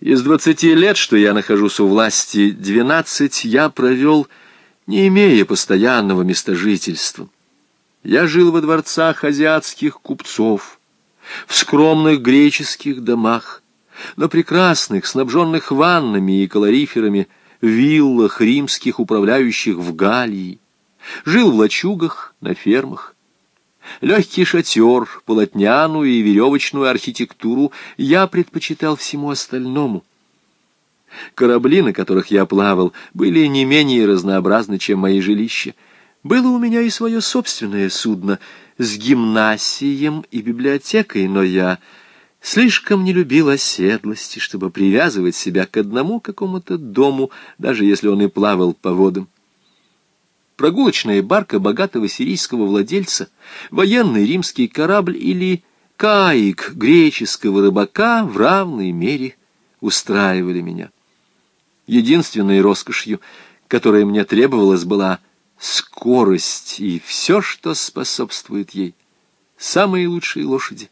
Из двадцати лет, что я нахожусь у власти, двенадцать я провел, не имея постоянного места жительства. Я жил во дворцах азиатских купцов, в скромных греческих домах, на прекрасных, снабженных ваннами и калориферами, виллах римских управляющих в Галлии, жил в лачугах, на фермах, Легкий шатер, полотняную и веревочную архитектуру я предпочитал всему остальному. Корабли, на которых я плавал, были не менее разнообразны, чем мои жилища. Было у меня и свое собственное судно с гимнасием и библиотекой, но я слишком не любил оседлости, чтобы привязывать себя к одному какому-то дому, даже если он и плавал по водам прогулочная барка богатого сирийского владельца, военный римский корабль или каик греческого рыбака в равной мере устраивали меня. Единственной роскошью, которая мне требовалась, была скорость и все, что способствует ей. Самые лучшие лошади,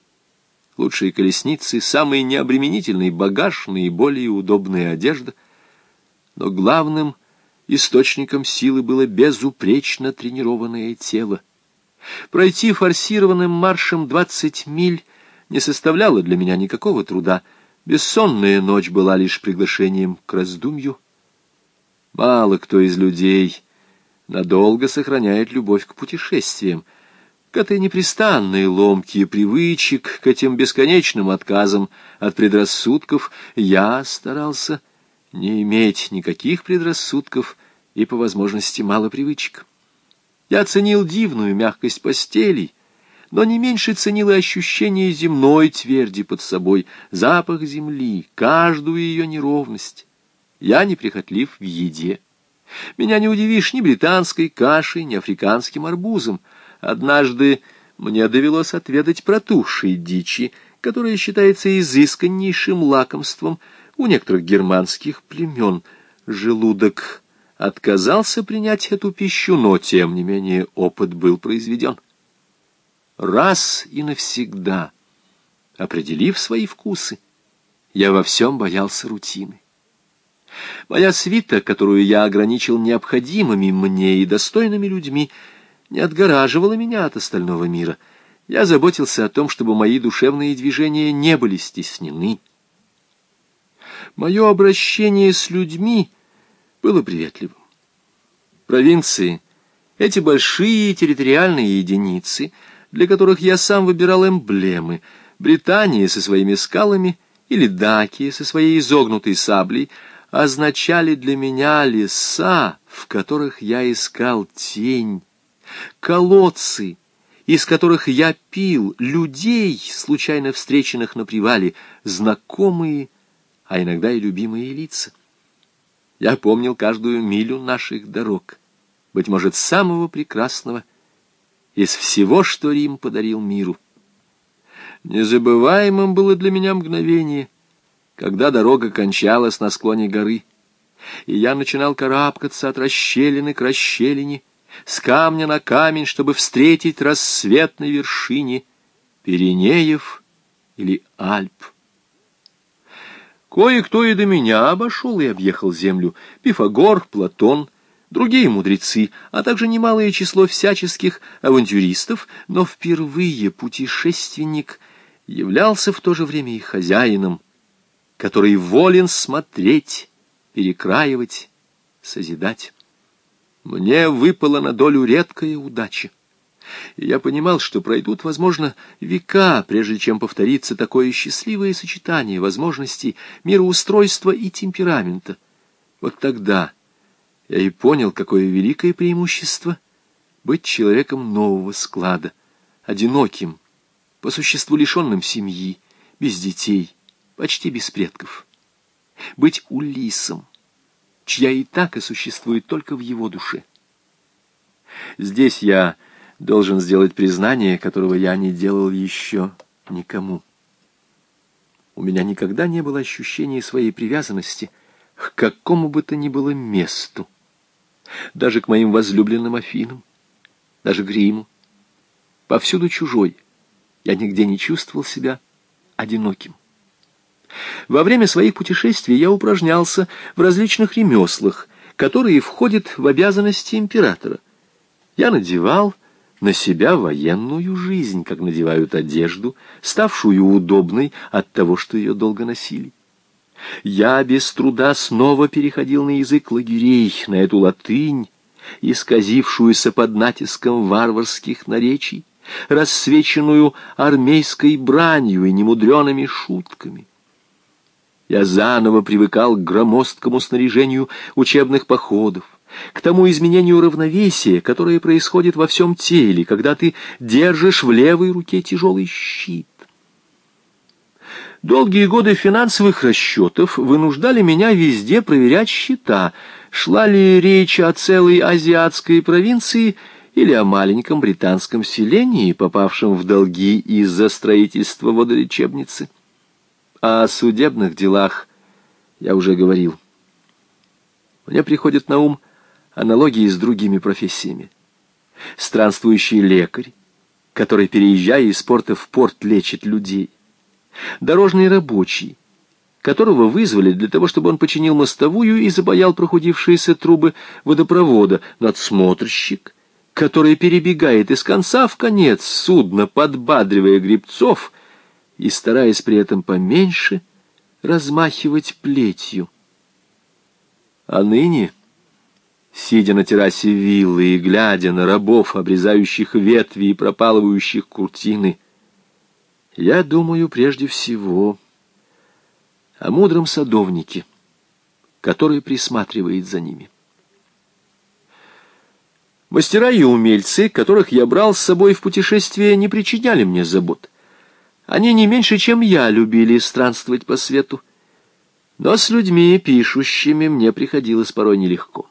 лучшие колесницы, самый необременительный багаж, наиболее удобная одежда. Но главным — Источником силы было безупречно тренированное тело. Пройти форсированным маршем двадцать миль не составляло для меня никакого труда. Бессонная ночь была лишь приглашением к раздумью. Мало кто из людей надолго сохраняет любовь к путешествиям, к этой непрестанной ломке привычек, к этим бесконечным отказам от предрассудков, я старался не иметь никаких предрассудков и, по возможности, мало привычек. Я ценил дивную мягкость постелей, но не меньше ценил и ощущение земной тверди под собой, запах земли, каждую ее неровность. Я неприхотлив в еде. Меня не удивишь ни британской кашей, ни африканским арбузом. Однажды мне довелось отведать протухшей дичи, которая считается изысканнейшим лакомством — у некоторых германских племен желудок отказался принять эту пищу, но, тем не менее, опыт был произведен. Раз и навсегда, определив свои вкусы, я во всем боялся рутины. Моя свита, которую я ограничил необходимыми мне и достойными людьми, не отгораживала меня от остального мира. Я заботился о том, чтобы мои душевные движения не были стеснены, Мое обращение с людьми было приветливым. Провинции, эти большие территориальные единицы, для которых я сам выбирал эмблемы, Британия со своими скалами или Дакия со своей изогнутой саблей, означали для меня леса, в которых я искал тень, колодцы, из которых я пил, людей, случайно встреченных на привале, знакомые а иногда и любимые лица. Я помнил каждую милю наших дорог, быть может, самого прекрасного из всего, что Рим подарил миру. Незабываемым было для меня мгновение, когда дорога кончалась на склоне горы, и я начинал карабкаться от расщелины к расщелине, с камня на камень, чтобы встретить рассвет на вершине Пиренеев или Альп. Кое-кто и до меня обошел и объехал землю. Пифагор, Платон, другие мудрецы, а также немалое число всяческих авантюристов, но впервые путешественник являлся в то же время и хозяином, который волен смотреть, перекраивать, созидать. Мне выпала на долю редкая удача я понимал, что пройдут, возможно, века, прежде чем повторится такое счастливое сочетание возможностей мироустройства и темперамента. Вот тогда я и понял, какое великое преимущество быть человеком нового склада, одиноким, по существу лишенным семьи, без детей, почти без предков. Быть Улисом, чья и так и существует только в его душе. Здесь я должен сделать признание, которого я не делал еще никому. У меня никогда не было ощущения своей привязанности к какому бы то ни было месту, даже к моим возлюбленным Афинам, даже к Риму. Повсюду чужой, я нигде не чувствовал себя одиноким. Во время своих путешествий я упражнялся в различных ремеслах, которые входят в обязанности императора. Я надевал на себя военную жизнь, как надевают одежду, ставшую удобной от того, что ее долго носили. Я без труда снова переходил на язык лагерей, на эту латынь, исказившуюся под натиском варварских наречий, рассвеченную армейской бранью и немудреными шутками. Я заново привыкал к громоздкому снаряжению учебных походов, к тому изменению равновесия, которое происходит во всем теле, когда ты держишь в левой руке тяжелый щит. Долгие годы финансовых расчетов вынуждали меня везде проверять счета, шла ли речь о целой азиатской провинции или о маленьком британском селении, попавшем в долги из-за строительства водолечебницы. О судебных делах я уже говорил. Мне приходит на ум аналогии с другими профессиями. Странствующий лекарь, который, переезжая из порта в порт, лечит людей. Дорожный рабочий, которого вызвали для того, чтобы он починил мостовую и запаял прохудившиеся трубы водопровода. Надсмотрщик, который перебегает из конца в конец судна, подбадривая грибцов и стараясь при этом поменьше размахивать плетью. А ныне сидя на террасе виллы и глядя на рабов, обрезающих ветви и пропалывающих куртины, я думаю прежде всего о мудром садовнике, который присматривает за ними. Мастера и умельцы, которых я брал с собой в путешествие, не причиняли мне забот. Они не меньше, чем я, любили странствовать по свету. Но с людьми, пишущими, мне приходилось порой нелегко.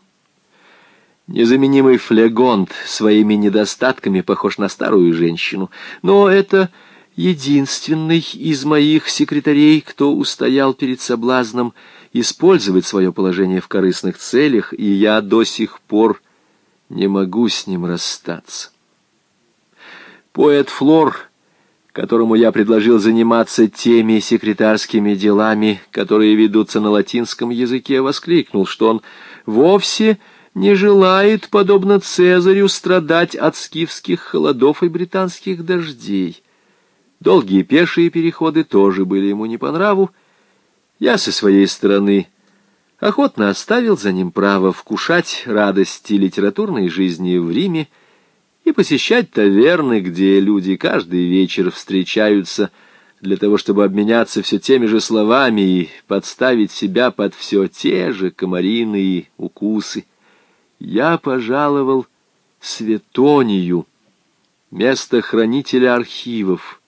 Незаменимый флегонт своими недостатками похож на старую женщину, но это единственный из моих секретарей, кто устоял перед соблазном использовать свое положение в корыстных целях, и я до сих пор не могу с ним расстаться. Поэт Флор, которому я предложил заниматься теми секретарскими делами, которые ведутся на латинском языке, воскликнул, что он вовсе не желает, подобно Цезарю, страдать от скифских холодов и британских дождей. Долгие пешие переходы тоже были ему не по нраву. Я со своей стороны охотно оставил за ним право вкушать радости литературной жизни в Риме и посещать таверны, где люди каждый вечер встречаются для того, чтобы обменяться все теми же словами и подставить себя под все те же комариные укусы я пожаловал Светонию, место хранителя архивов,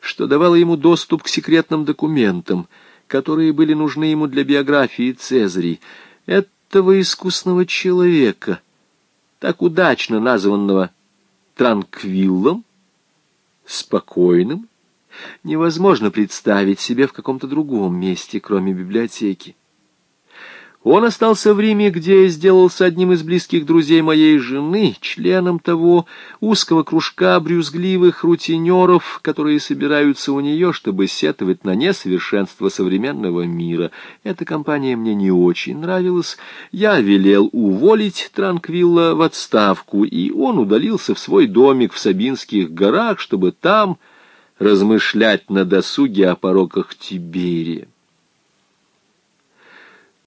что давало ему доступ к секретным документам, которые были нужны ему для биографии Цезарей, этого искусного человека, так удачно названного Транквиллом, спокойным, невозможно представить себе в каком-то другом месте, кроме библиотеки. Он остался в Риме, где сделался одним из близких друзей моей жены, членом того узкого кружка брюзгливых рутинеров, которые собираются у нее, чтобы сетовать на несовершенство современного мира. Эта компания мне не очень нравилась. Я велел уволить Транквилла в отставку, и он удалился в свой домик в Сабинских горах, чтобы там размышлять на досуге о пороках Тиберия.